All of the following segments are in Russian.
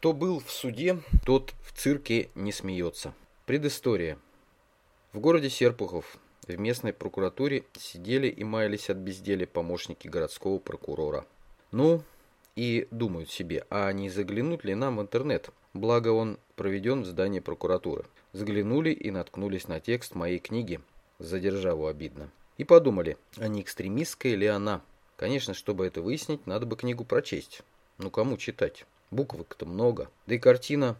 Кто был в суде, тот в цирке не смеется. Предыстория. В городе Серпухов в местной прокуратуре сидели и маялись от безделия помощники городского прокурора. Ну, и думают себе, а не заглянуть ли нам в интернет? Благо он проведен в здании прокуратуры. Заглянули и наткнулись на текст моей книги «За державу обидно». И подумали, а не экстремистская ли она? Конечно, чтобы это выяснить, надо бы книгу прочесть. Ну кому читать? Буквок-то много. Да и картина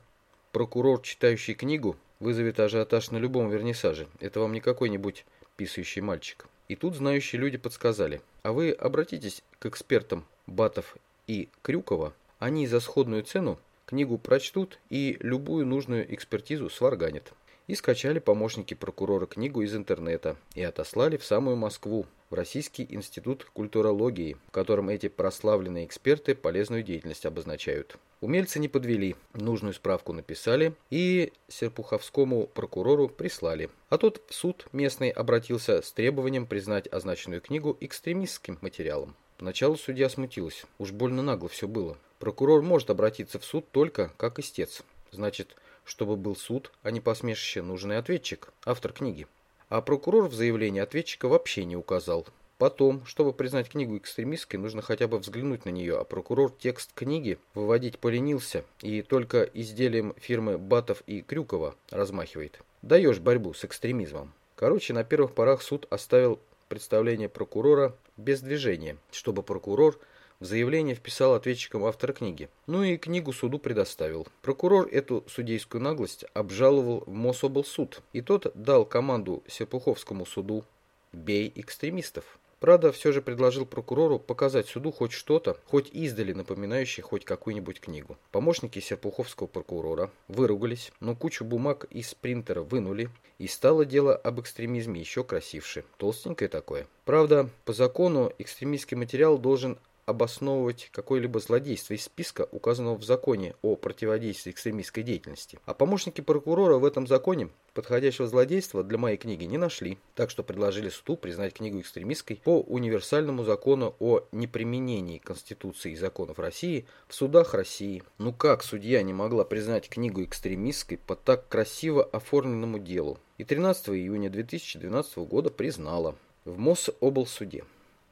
«Прокурор, читающий книгу» вызовет ажиотаж на любом вернисаже. Это вам не какой-нибудь писающий мальчик. И тут знающие люди подсказали. А вы обратитесь к экспертам Батов и Крюкова. Они за сходную цену книгу прочтут и любую нужную экспертизу сварганят. И скачали помощники прокурора книгу из интернета и отослали в самую Москву, в Российский институт культурологии, в котором эти прославленные эксперты полезную деятельность обозначают. Умельцы не подвели, нужную справку написали и Серпуховскому прокурору прислали. А тот в суд местный обратился с требованием признать означенную книгу экстремистским материалом. Поначалу судья смутилась, уж больно нагло все было. Прокурор может обратиться в суд только как истец. Значит, чтобы был суд, а не посмешище, нужен и ответчик, автор книги. А прокурор в заявлении ответчика вообще не указал. Потом, чтобы признать книгу экстремистской, нужно хотя бы взглянуть на нее, а прокурор текст книги выводить поленился и только изделием фирмы Батов и Крюкова размахивает. Даешь борьбу с экстремизмом. Короче, на первых порах суд оставил представление прокурора без движения, чтобы прокурор в заявление вписал ответчиком автора книги. Ну и книгу суду предоставил. Прокурор эту судейскую наглость обжаловал в Мособлсуд, и тот дал команду Серпуховскому суду «бей экстремистов». Правда, все же предложил прокурору показать суду хоть что-то, хоть издали напоминающее хоть какую-нибудь книгу. Помощники серпуховского прокурора выругались, но кучу бумаг из принтера вынули, и стало дело об экстремизме еще красивше. Толстенькое такое. Правда, по закону экстремистский материал должен обосновывать какое-либо злодейство из списка, указанного в законе о противодействии экстремистской деятельности. А помощники прокурора в этом законе подходящего злодейства для моей книги не нашли, так что предложили суду признать книгу экстремистской по универсальному закону о неприменении Конституции и законов России в судах России. Ну как судья не могла признать книгу экстремистской по так красиво оформленному делу? И 13 июня 2012 года признала в Мособлсуде.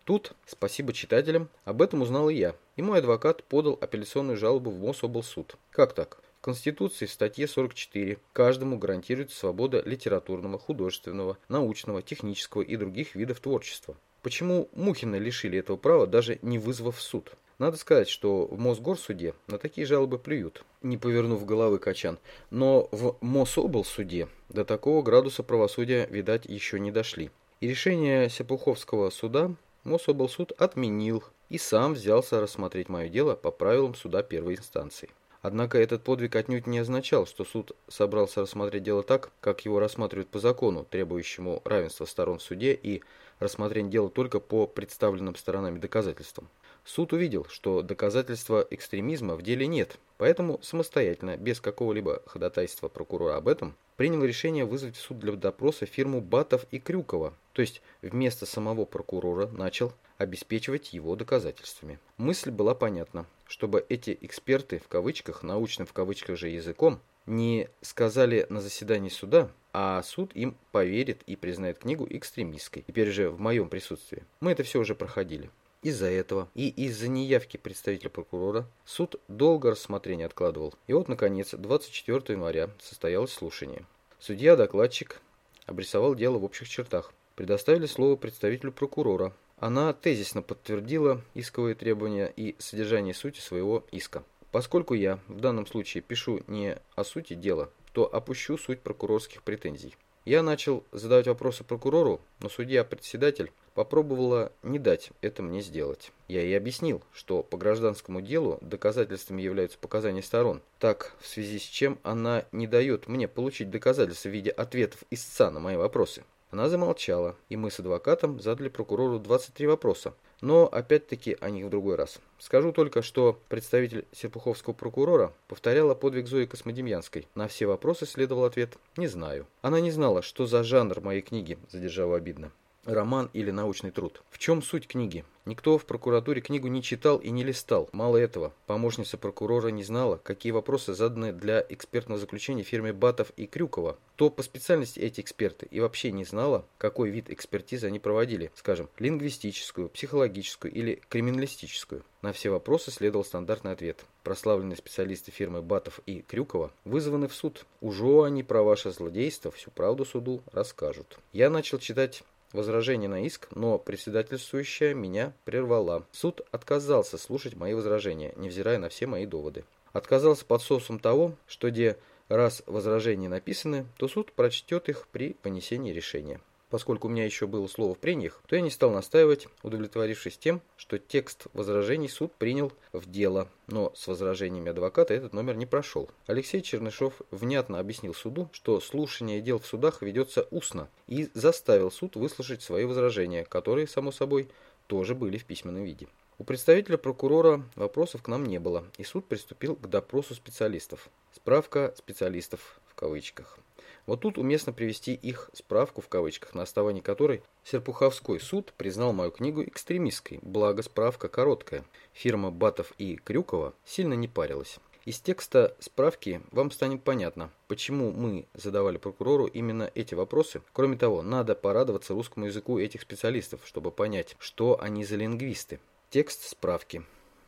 Тут, спасибо читателям, об этом узнал и я, и мой адвокат подал апелляционную жалобу в Мособлсуд. Как так? В Конституции в статье 44 каждому гарантируется свобода литературного, художественного, научного, технического и других видов творчества. Почему Мухина лишили этого права, даже не вызвав суд? Надо сказать, что в Мосгорсуде на такие жалобы плюют, не повернув головы качан. Но в Мособлсуде до такого градуса правосудия, видать, еще не дошли. И решение Сепуховского суда Мособлсуд отменил и сам взялся рассмотреть мое дело по правилам суда первой инстанции. Однако этот подвиг отнюдь не означал, что суд собрался рассмотреть дело так, как его рассматривают по закону, требующему равенства сторон в суде и рассмотрение дела только по представленным сторонами доказательствам. Суд увидел, что доказательства экстремизма в деле нет, поэтому самостоятельно, без какого-либо ходатайства прокурора об этом, принял решение вызвать в суд для допроса фирму Батов и Крюкова, то есть вместо самого прокурора начал обеспечивать его доказательствами. Мысль была понятна, чтобы эти эксперты, в кавычках, научным в кавычках же языком, не сказали на заседании суда, а суд им поверит и признает книгу экстремистской, теперь же в моем присутствии. Мы это все уже проходили. Из-за этого и из-за неявки представителя прокурора суд долго рассмотрение откладывал. И вот, наконец, 24 января состоялось слушание. Судья-докладчик обрисовал дело в общих чертах. Предоставили слово представителю прокурора. Она тезисно подтвердила исковые требования и содержание сути своего иска. Поскольку я в данном случае пишу не о сути дела, то опущу суть прокурорских претензий. Я начал задавать вопросы прокурору, но судья-председатель попробовала не дать это мне сделать. Я ей объяснил, что по гражданскому делу доказательствами являются показания сторон, так в связи с чем она не дает мне получить доказательства в виде ответов истца на мои вопросы. Она замолчала, и мы с адвокатом задали прокурору 23 вопроса, но опять-таки о них в другой раз. Скажу только, что представитель Серпуховского прокурора повторяла подвиг Зои Космодемьянской. На все вопросы следовал ответ «не знаю». Она не знала, что за жанр моей книги, задержала обидно. Роман или научный труд. В чем суть книги? Никто в прокуратуре книгу не читал и не листал. Мало этого, помощница прокурора не знала, какие вопросы заданы для экспертного заключения фирме Батов и Крюкова. То по специальности эти эксперты и вообще не знала, какой вид экспертизы они проводили, скажем, лингвистическую, психологическую или криминалистическую. На все вопросы следовал стандартный ответ. Прославленные специалисты фирмы Батов и Крюкова вызваны в суд. Уже они про ваше злодейство всю правду суду расскажут. Я начал читать возражение на иск, но председательствующая меня прервала. Суд отказался слушать мои возражения, невзирая на все мои доводы. Отказался под соусом того, что где раз возражения написаны, то суд прочтет их при понесении решения. Поскольку у меня еще было слово в прениях, то я не стал настаивать, удовлетворившись тем, что текст возражений суд принял в дело, но с возражениями адвоката этот номер не прошел. Алексей Чернышов внятно объяснил суду, что слушание дел в судах ведется устно, и заставил суд выслушать свои возражения, которые, само собой, тоже были в письменном виде. У представителя прокурора вопросов к нам не было, и суд приступил к допросу специалистов. Справка специалистов в кавычках. Вот тут уместно привести их справку в кавычках, на основании которой Серпуховской суд признал мою книгу экстремистской, благо справка короткая. Фирма Батов и Крюкова сильно не парилась. Из текста справки вам станет понятно, почему мы задавали прокурору именно эти вопросы. Кроме того, надо порадоваться русскому языку этих специалистов, чтобы понять, что они за лингвисты. Текст справки.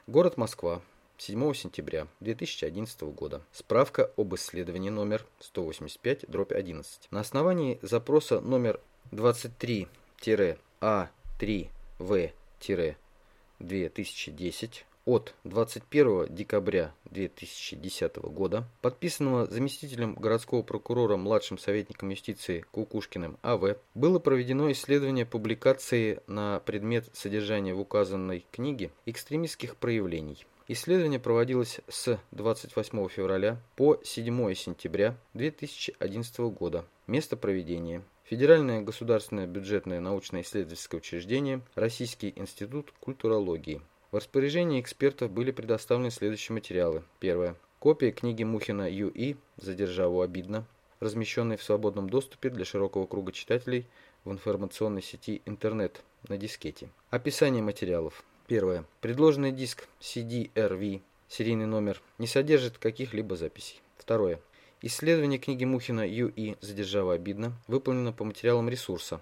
Город Москва. 7 сентября 2011 года. Справка об исследовании номер 185-11. На основании запроса номер 23-А3В-2010 от 21 декабря 2010 года, подписанного заместителем городского прокурора младшим советником юстиции Кукушкиным А.В., было проведено исследование публикации на предмет содержания в указанной книге экстремистских проявлений. Исследование проводилось с 28 февраля по 7 сентября 2011 года. Место проведения. Федеральное государственное бюджетное научно-исследовательское учреждение, Российский институт культурологии. В распоряжении экспертов были предоставлены следующие материалы. Первое. Копия книги Мухина Ю.И. «За державу обидно», размещенной в свободном доступе для широкого круга читателей в информационной сети интернет на дискете. Описание материалов. Первое. Предложенный диск CD-RV, серийный номер, не содержит каких-либо записей. Второе. Исследование книги Мухина Ю.И. «Задержава обидно» выполнено по материалам ресурса.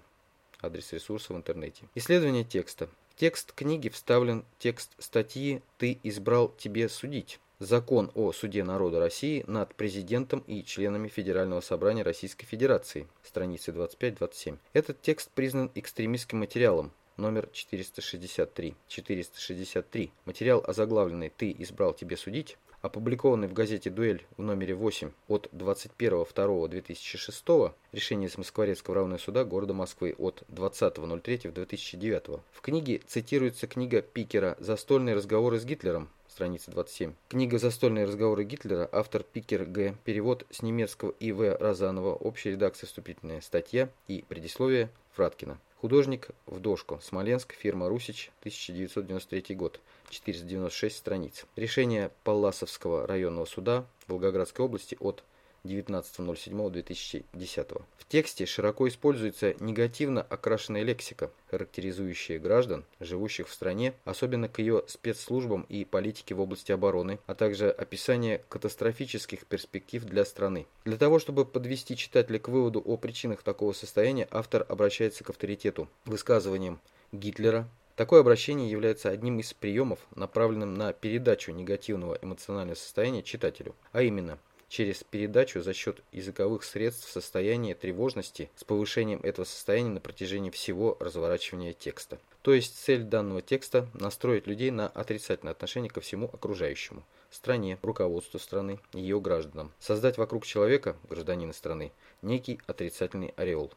Адрес ресурса в интернете. Исследование текста. В текст книги вставлен текст статьи «Ты избрал тебе судить». Закон о суде народа России над президентом и членами Федерального собрания Российской Федерации. Страницы 25-27. Этот текст признан экстремистским материалом, номер 463. 463. Материал озаглавленный «Ты избрал тебе судить», опубликованный в газете «Дуэль» в номере 8 от 21.02.2006, решение Москворецкого равного суда города Москвы от 20.03.2009. В книге цитируется книга Пикера «Застольные разговоры с Гитлером», страница 27. Книга «Застольные разговоры Гитлера», автор Пикер Г. Перевод с немецкого И.В. Розанова, общая редакция вступительная статья и предисловие Фраткина. Художник в дошку. Смоленск. Фирма «Русич». 1993 год. 496 страниц. Решение Палласовского районного суда Волгоградской области от 19.07.2010. В тексте широко используется негативно окрашенная лексика, характеризующая граждан, живущих в стране, особенно к ее спецслужбам и политике в области обороны, а также описание катастрофических перспектив для страны. Для того, чтобы подвести читателя к выводу о причинах такого состояния, автор обращается к авторитету, высказываниям Гитлера, Такое обращение является одним из приемов, направленным на передачу негативного эмоционального состояния читателю, а именно через передачу за счет языковых средств состояния тревожности с повышением этого состояния на протяжении всего разворачивания текста. То есть цель данного текста – настроить людей на отрицательное отношение ко всему окружающему – стране, руководству страны, ее гражданам. Создать вокруг человека, гражданина страны, некий отрицательный ореол.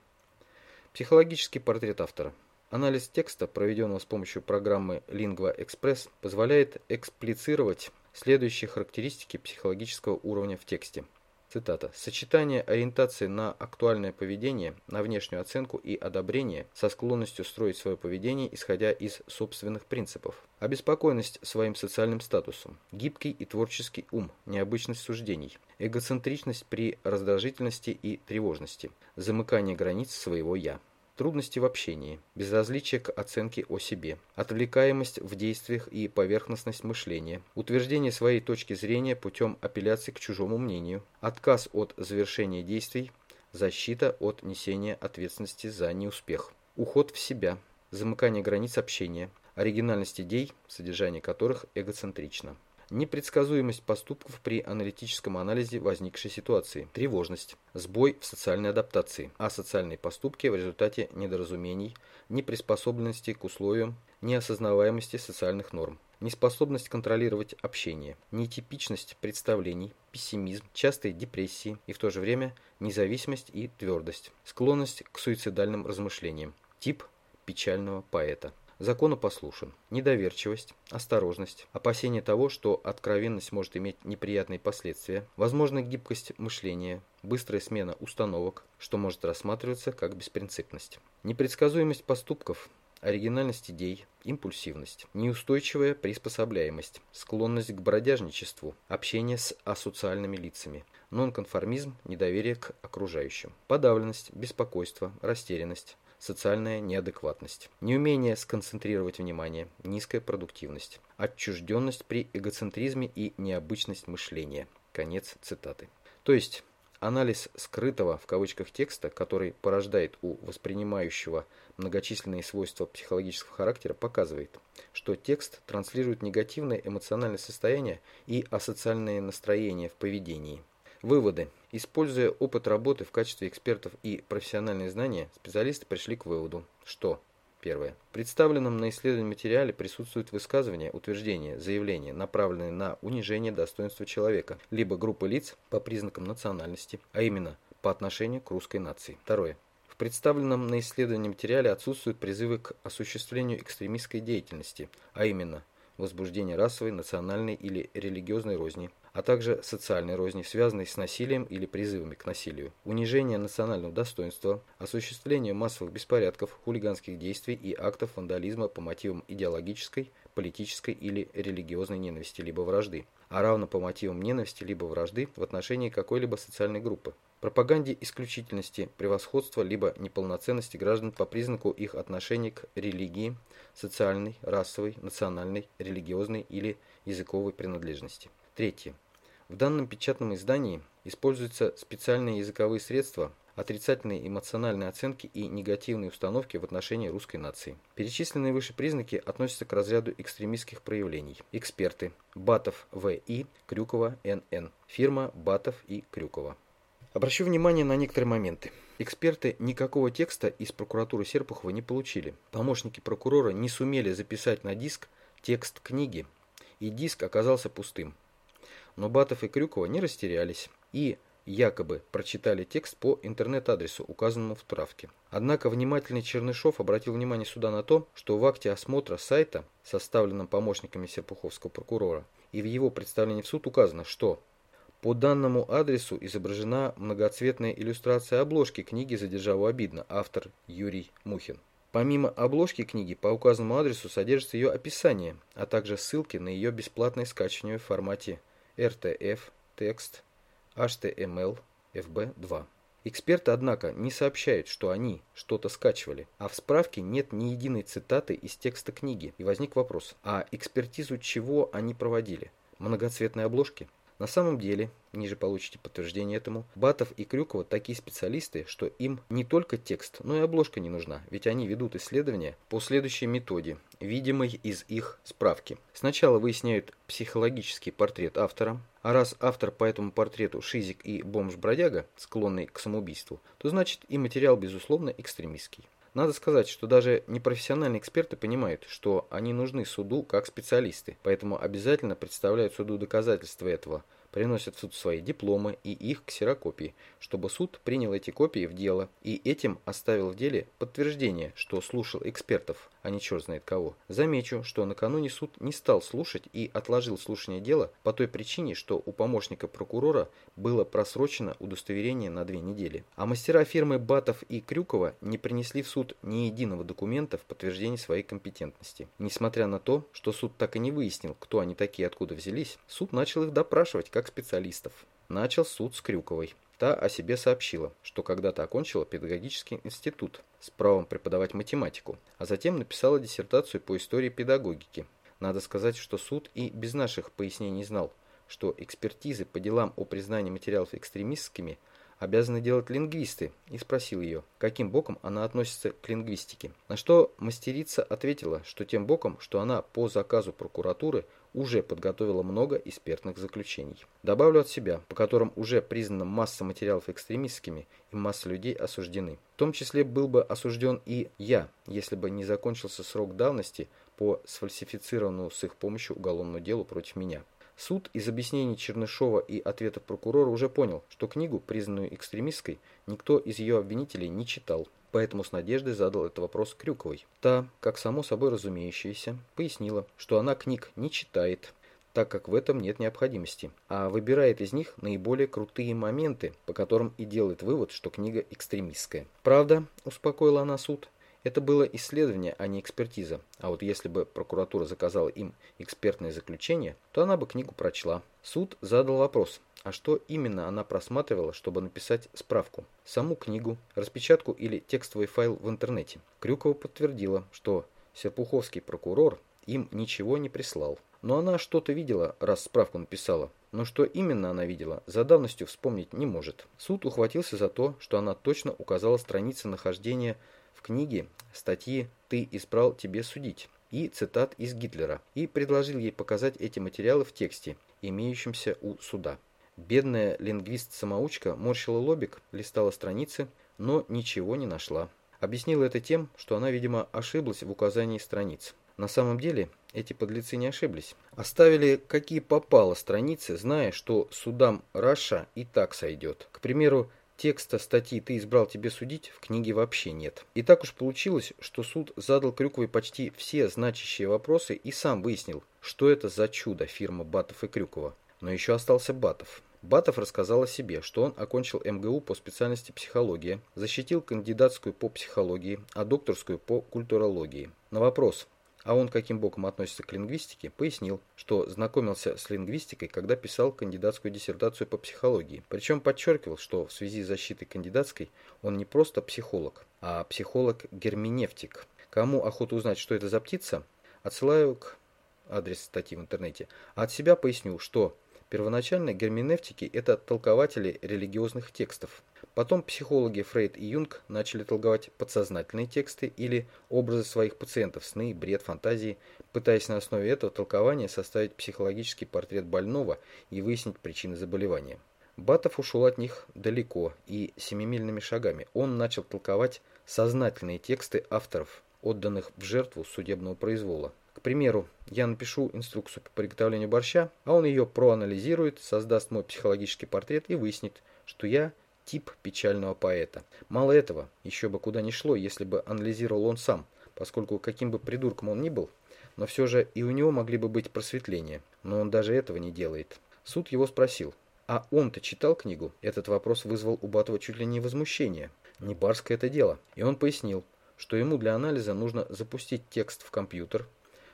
Психологический портрет автора. Анализ текста, проведенного с помощью программы Lingua Express, позволяет эксплицировать следующие характеристики психологического уровня в тексте. Цитата. «Сочетание ориентации на актуальное поведение, на внешнюю оценку и одобрение со склонностью строить свое поведение, исходя из собственных принципов. Обеспокоенность своим социальным статусом, гибкий и творческий ум, необычность суждений, эгоцентричность при раздражительности и тревожности, замыкание границ своего «я». Трудности в общении, безразличие к оценке о себе, отвлекаемость в действиях и поверхностность мышления, утверждение своей точки зрения путем апелляции к чужому мнению, отказ от завершения действий, защита от несения ответственности за неуспех, уход в себя, замыкание границ общения, оригинальность идей, содержание которых эгоцентрично. Непредсказуемость поступков при аналитическом анализе возникшей ситуации. Тревожность. Сбой в социальной адаптации. Асоциальные поступки в результате недоразумений, неприспособленности к условиям, неосознаваемости социальных норм. Неспособность контролировать общение, нетипичность представлений, пессимизм, частые депрессии и в то же время независимость и твердость. Склонность к суицидальным размышлениям. Тип печального поэта законопослушен. Недоверчивость, осторожность, опасение того, что откровенность может иметь неприятные последствия, возможная гибкость мышления, быстрая смена установок, что может рассматриваться как беспринципность. Непредсказуемость поступков, оригинальность идей, импульсивность, неустойчивая приспособляемость, склонность к бродяжничеству, общение с асоциальными лицами, нонконформизм, недоверие к окружающим, подавленность, беспокойство, растерянность, социальная неадекватность, неумение сконцентрировать внимание, низкая продуктивность, отчужденность при эгоцентризме и необычность мышления. Конец цитаты. То есть, анализ скрытого в кавычках текста, который порождает у воспринимающего многочисленные свойства психологического характера, показывает, что текст транслирует негативное эмоциональное состояние и асоциальное настроение в поведении. Выводы. Используя опыт работы в качестве экспертов и профессиональные знания, специалисты пришли к выводу, что Первое. В представленном на исследовании материале присутствуют высказывания, утверждения, заявления, направленные на унижение достоинства человека, либо группы лиц по признакам национальности, а именно по отношению к русской нации. Второе. В представленном на исследовании материале отсутствуют призывы к осуществлению экстремистской деятельности, а именно возбуждение расовой, национальной или религиозной розни, а также социальной розни, связанной с насилием или призывами к насилию, унижение национального достоинства, осуществление массовых беспорядков, хулиганских действий и актов вандализма по мотивам идеологической, политической или религиозной ненависти либо вражды, а равно по мотивам ненависти либо вражды в отношении какой-либо социальной группы, пропаганде исключительности, превосходства либо неполноценности граждан по признаку их отношения к религии, социальной, расовой, национальной, религиозной или языковой принадлежности. Третье. В данном печатном издании используются специальные языковые средства, отрицательные эмоциональные оценки и негативные установки в отношении русской нации. Перечисленные выше признаки относятся к разряду экстремистских проявлений. Эксперты. Батов В.И. Крюкова Н.Н. Фирма Батов и Крюкова. Обращу внимание на некоторые моменты. Эксперты никакого текста из прокуратуры Серпухова не получили. Помощники прокурора не сумели записать на диск текст книги, и диск оказался пустым. Но Батов и Крюкова не растерялись и якобы прочитали текст по интернет-адресу, указанному в травке. Однако внимательный Чернышов обратил внимание суда на то, что в акте осмотра сайта, составленном помощниками Серпуховского прокурора, и в его представлении в суд указано, что по данному адресу изображена многоцветная иллюстрация обложки книги «За обидно», автор Юрий Мухин. Помимо обложки книги, по указанному адресу содержится ее описание, а также ссылки на ее бесплатное скачивание в формате RTF, текст, HTML, FB2. Эксперты, однако, не сообщают, что они что-то скачивали, а в справке нет ни единой цитаты из текста книги, и возник вопрос, а экспертизу чего они проводили? Многоцветные обложки? На самом деле, ниже получите подтверждение этому, Батов и Крюкова такие специалисты, что им не только текст, но и обложка не нужна, ведь они ведут исследования по следующей методе, видимой из их справки. Сначала выясняют психологический портрет автора, а раз автор по этому портрету шизик и бомж-бродяга, склонный к самоубийству, то значит и материал, безусловно, экстремистский. Надо сказать, что даже непрофессиональные эксперты понимают, что они нужны суду как специалисты, поэтому обязательно представляют суду доказательства этого, приносят в суд свои дипломы и их ксерокопии, чтобы суд принял эти копии в дело и этим оставил в деле подтверждение, что слушал экспертов, а не черт знает кого. Замечу, что накануне суд не стал слушать и отложил слушание дела по той причине, что у помощника прокурора было просрочено удостоверение на две недели. А мастера фирмы Батов и Крюкова не принесли в суд ни единого документа в подтверждение своей компетентности. Несмотря на то, что суд так и не выяснил, кто они такие и откуда взялись, суд начал их допрашивать как специалистов. начал суд с Крюковой. Та о себе сообщила, что когда-то окончила педагогический институт с правом преподавать математику, а затем написала диссертацию по истории педагогики. Надо сказать, что суд и без наших пояснений знал, что экспертизы по делам о признании материалов экстремистскими – обязаны делать лингвисты, и спросил ее, каким боком она относится к лингвистике. На что мастерица ответила, что тем боком, что она по заказу прокуратуры уже подготовила много экспертных заключений. Добавлю от себя, по которым уже признана масса материалов экстремистскими и масса людей осуждены. В том числе был бы осужден и я, если бы не закончился срок давности по сфальсифицированному с их помощью уголовному делу против меня. Суд из объяснений Чернышова и ответов прокурора уже понял, что книгу, признанную экстремистской, никто из ее обвинителей не читал, поэтому с надеждой задал этот вопрос Крюковой. Та, как само собой разумеющееся, пояснила, что она книг не читает, так как в этом нет необходимости, а выбирает из них наиболее крутые моменты, по которым и делает вывод, что книга экстремистская. Правда, успокоила она суд, это было исследование, а не экспертиза. А вот если бы прокуратура заказала им экспертное заключение, то она бы книгу прочла. Суд задал вопрос, а что именно она просматривала, чтобы написать справку? Саму книгу, распечатку или текстовый файл в интернете? Крюкова подтвердила, что Серпуховский прокурор им ничего не прислал. Но она что-то видела, раз справку написала. Но что именно она видела, за давностью вспомнить не может. Суд ухватился за то, что она точно указала страницы нахождения в книге статьи «Ты избрал тебе судить» и цитат из Гитлера, и предложил ей показать эти материалы в тексте, имеющемся у суда. Бедная лингвист-самоучка морщила лобик, листала страницы, но ничего не нашла. Объяснила это тем, что она, видимо, ошиблась в указании страниц. На самом деле, эти подлецы не ошиблись. Оставили какие попало страницы, зная, что судам Раша и так сойдет. К примеру, Текста статьи «Ты избрал тебе судить» в книге вообще нет. И так уж получилось, что суд задал Крюковой почти все значащие вопросы и сам выяснил, что это за чудо фирма Батов и Крюкова. Но еще остался Батов. Батов рассказал о себе, что он окончил МГУ по специальности психология, защитил кандидатскую по психологии, а докторскую по культурологии. На вопрос, а он каким боком относится к лингвистике, пояснил, что знакомился с лингвистикой, когда писал кандидатскую диссертацию по психологии. Причем подчеркивал, что в связи с защитой кандидатской он не просто психолог, а психолог-герменевтик. Кому охота узнать, что это за птица, отсылаю к адрес статьи в интернете. А от себя поясню, что первоначально герменевтики – это толкователи религиозных текстов, Потом психологи Фрейд и Юнг начали толковать подсознательные тексты или образы своих пациентов, сны, бред, фантазии, пытаясь на основе этого толкования составить психологический портрет больного и выяснить причины заболевания. Батов ушел от них далеко и семимильными шагами. Он начал толковать сознательные тексты авторов, отданных в жертву судебного произвола. К примеру, я напишу инструкцию по приготовлению борща, а он ее проанализирует, создаст мой психологический портрет и выяснит, что я тип печального поэта. Мало этого, еще бы куда ни шло, если бы анализировал он сам, поскольку каким бы придурком он ни был, но все же и у него могли бы быть просветления, но он даже этого не делает. Суд его спросил, а он-то читал книгу? Этот вопрос вызвал у Батова чуть ли не возмущение. Не барское это дело. И он пояснил, что ему для анализа нужно запустить текст в компьютер,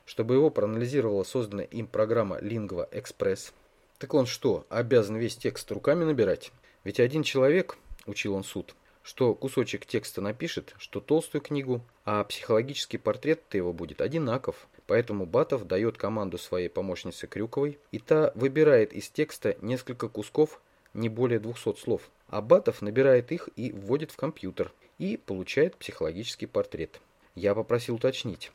чтобы его проанализировала созданная им программа Lingua Express. Так он что, обязан весь текст руками набирать? Ведь один человек, учил он суд, что кусочек текста напишет, что толстую книгу, а психологический портрет-то его будет одинаков. Поэтому Батов дает команду своей помощнице Крюковой, и та выбирает из текста несколько кусков, не более 200 слов, а Батов набирает их и вводит в компьютер, и получает психологический портрет. Я попросил уточнить.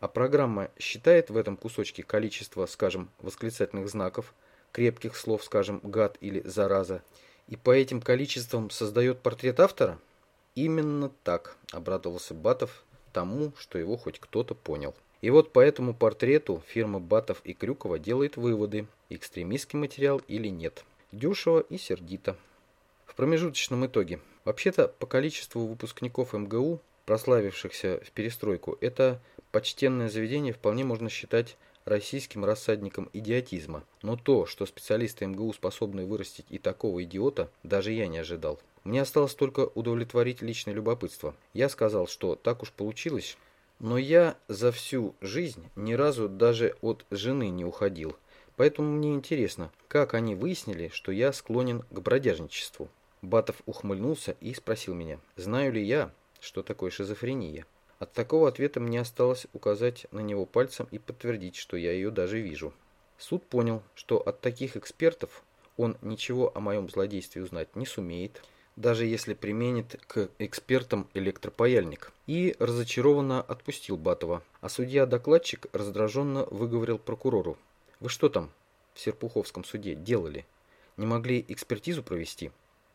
А программа считает в этом кусочке количество, скажем, восклицательных знаков, крепких слов, скажем, гад или зараза, и по этим количествам создает портрет автора? Именно так, обрадовался Батов тому, что его хоть кто-то понял. И вот по этому портрету фирма Батов и Крюкова делает выводы, экстремистский материал или нет. Дешево и сердито. В промежуточном итоге. Вообще-то по количеству выпускников МГУ, прославившихся в перестройку, это почтенное заведение вполне можно считать российским рассадником идиотизма. Но то, что специалисты МГУ способны вырастить и такого идиота, даже я не ожидал. Мне осталось только удовлетворить личное любопытство. Я сказал, что так уж получилось, но я за всю жизнь ни разу даже от жены не уходил, Поэтому мне интересно, как они выяснили, что я склонен к бродяжничеству. Батов ухмыльнулся и спросил меня, знаю ли я, что такое шизофрения. От такого ответа мне осталось указать на него пальцем и подтвердить, что я ее даже вижу. Суд понял, что от таких экспертов он ничего о моем злодействе узнать не сумеет, даже если применит к экспертам электропаяльник, и разочарованно отпустил Батова. А судья-докладчик раздраженно выговорил прокурору. «Вы что там в Серпуховском суде делали? Не могли экспертизу провести?»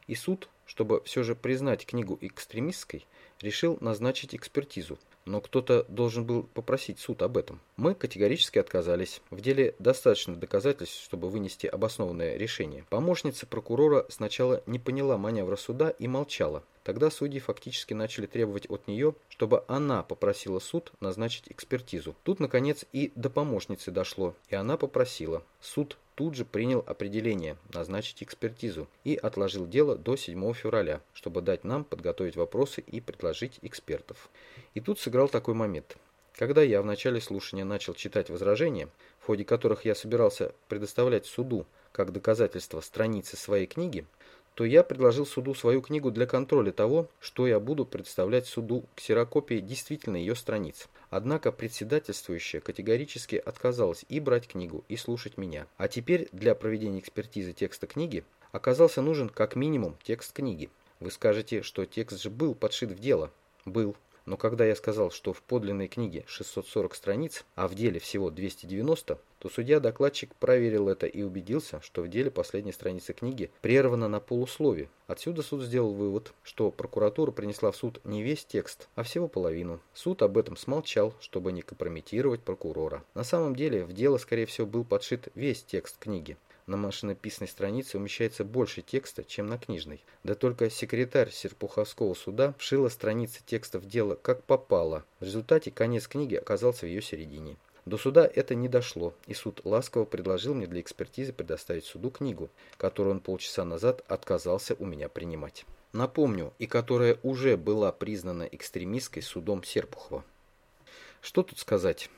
И суд, чтобы все же признать книгу экстремистской, решил назначить экспертизу, но кто-то должен был попросить суд об этом. Мы категорически отказались. В деле достаточно доказательств, чтобы вынести обоснованное решение. Помощница прокурора сначала не поняла маневра суда и молчала. Тогда судьи фактически начали требовать от нее, чтобы она попросила суд назначить экспертизу. Тут, наконец, и до помощницы дошло, и она попросила. Суд тут же принял определение назначить экспертизу и отложил дело до 7 февраля, чтобы дать нам подготовить вопросы и предложить экспертов. И тут сыграл такой момент. Когда я в начале слушания начал читать возражения, в ходе которых я собирался предоставлять суду как доказательство страницы своей книги, то я предложил суду свою книгу для контроля того, что я буду представлять суду ксерокопии действительно ее страниц. Однако председательствующая категорически отказалась и брать книгу, и слушать меня. А теперь для проведения экспертизы текста книги оказался нужен как минимум текст книги. Вы скажете, что текст же был подшит в дело. Был. Но когда я сказал, что в подлинной книге 640 страниц, а в деле всего 290, то судья-докладчик проверил это и убедился, что в деле последней страницы книги прервана на полуслове. Отсюда суд сделал вывод, что прокуратура принесла в суд не весь текст, а всего половину. Суд об этом смолчал, чтобы не компрометировать прокурора. На самом деле в дело, скорее всего, был подшит весь текст книги. На машинописной странице умещается больше текста, чем на книжной. Да только секретарь Серпуховского суда вшила страницы текста в дело как попало. В результате конец книги оказался в ее середине. До суда это не дошло, и суд ласково предложил мне для экспертизы предоставить суду книгу, которую он полчаса назад отказался у меня принимать. Напомню, и которая уже была признана экстремистской судом Серпухова. Что тут сказать?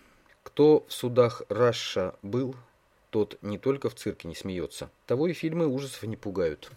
Кто в судах Раша был, тот не только в цирке не смеется, того и фильмы ужасов не пугают.